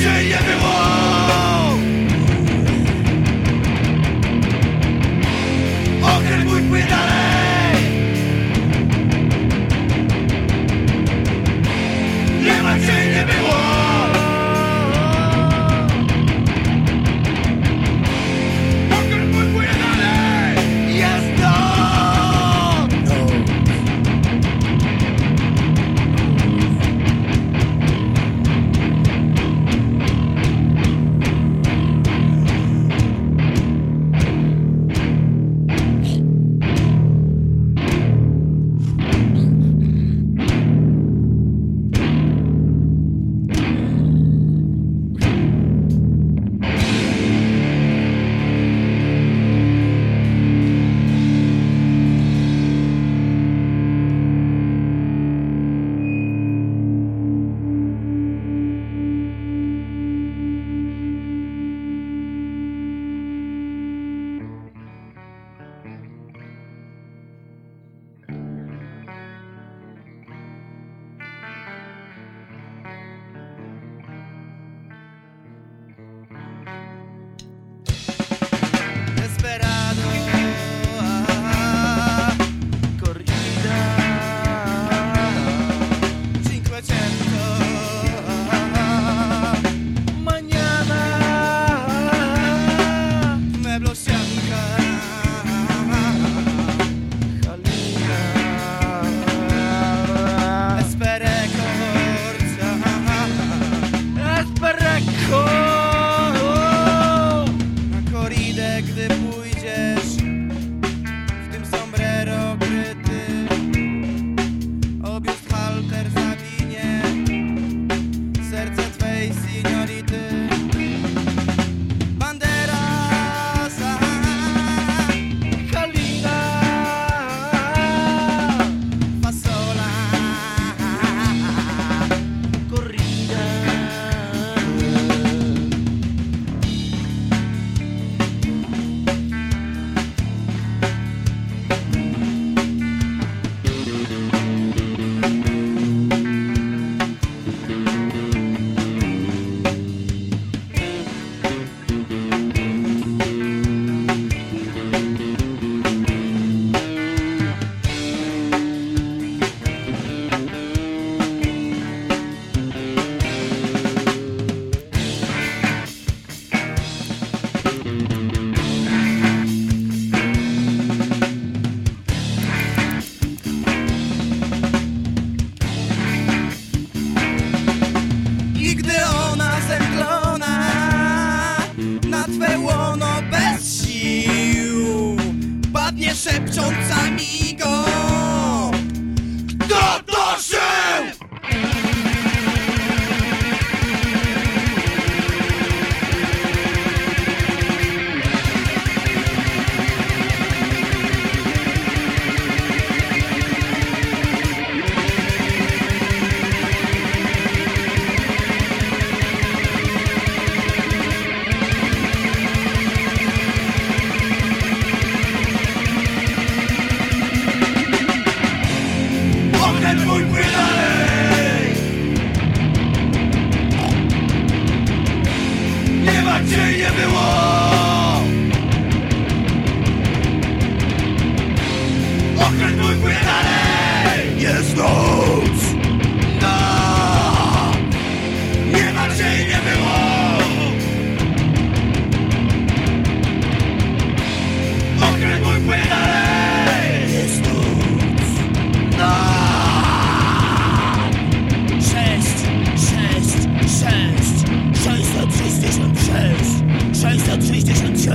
Yeah. Nie było Okręt mój płynie dalej. Jest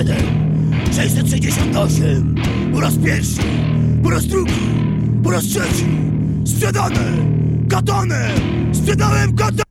1, 668, po raz pierwszy, po raz drugi, po raz trzeci, sprzedane, katane, sprzedałem katane.